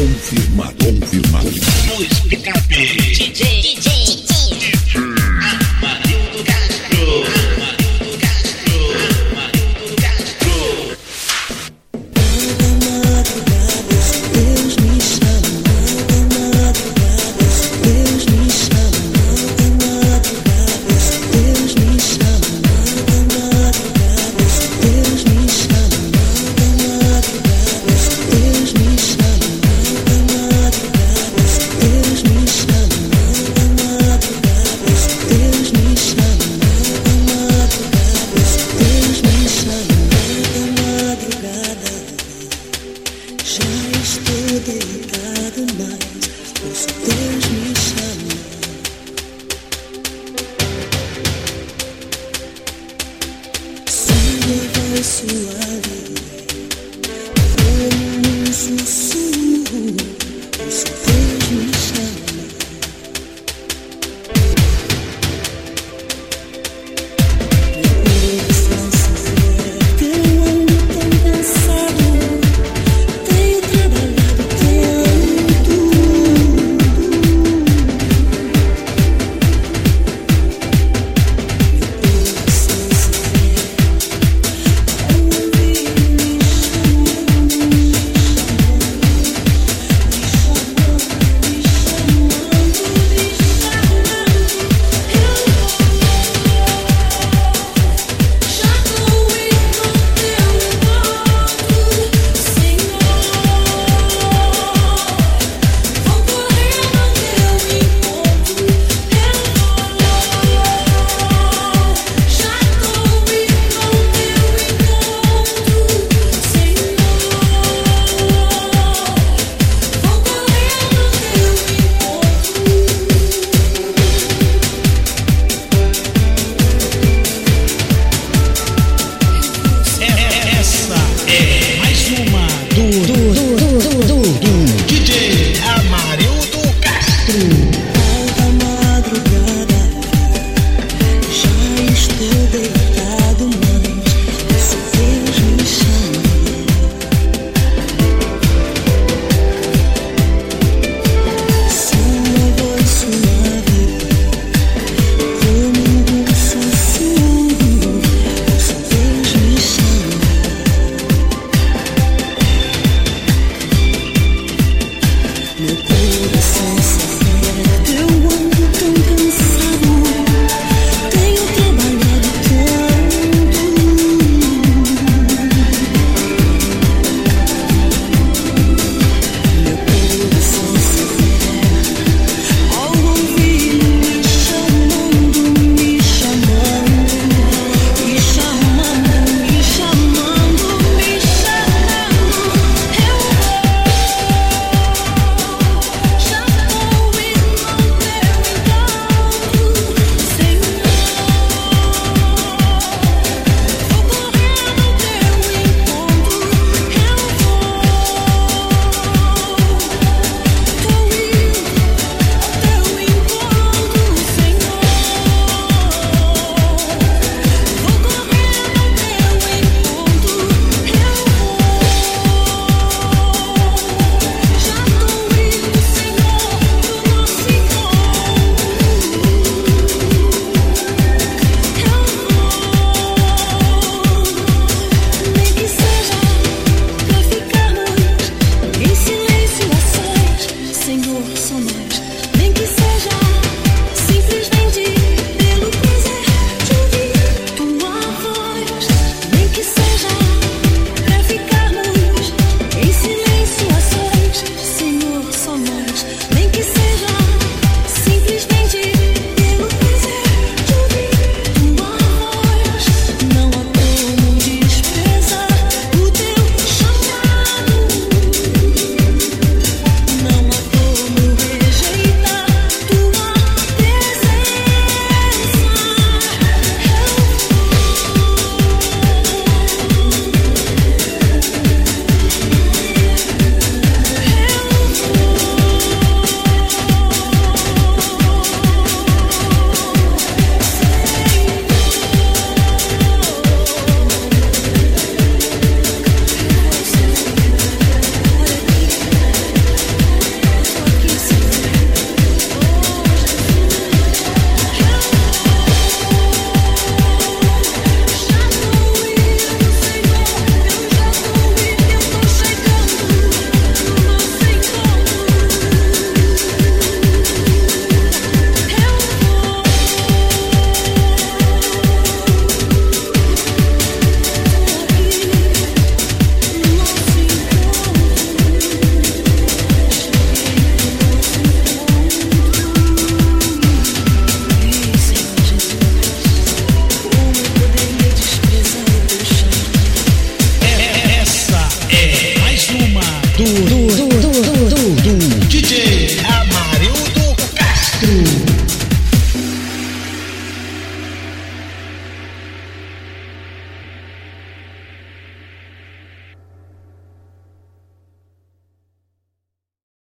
Confirmado, confirmado. No DJ, DJ, DJ, DJ. the other night.